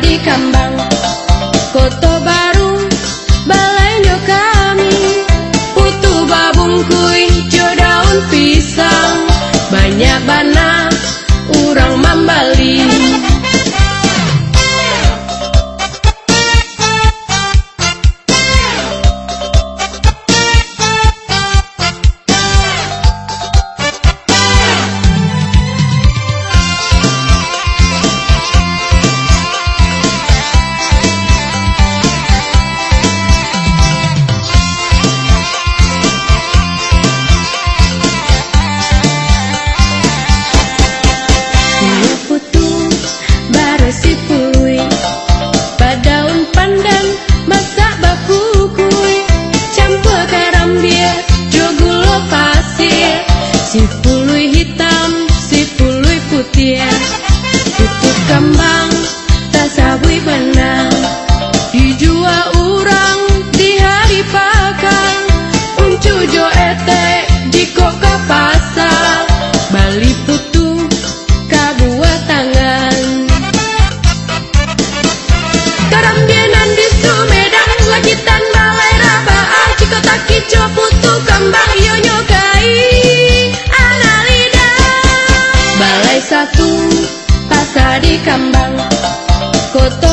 di kambang satu pasar di kambang Koto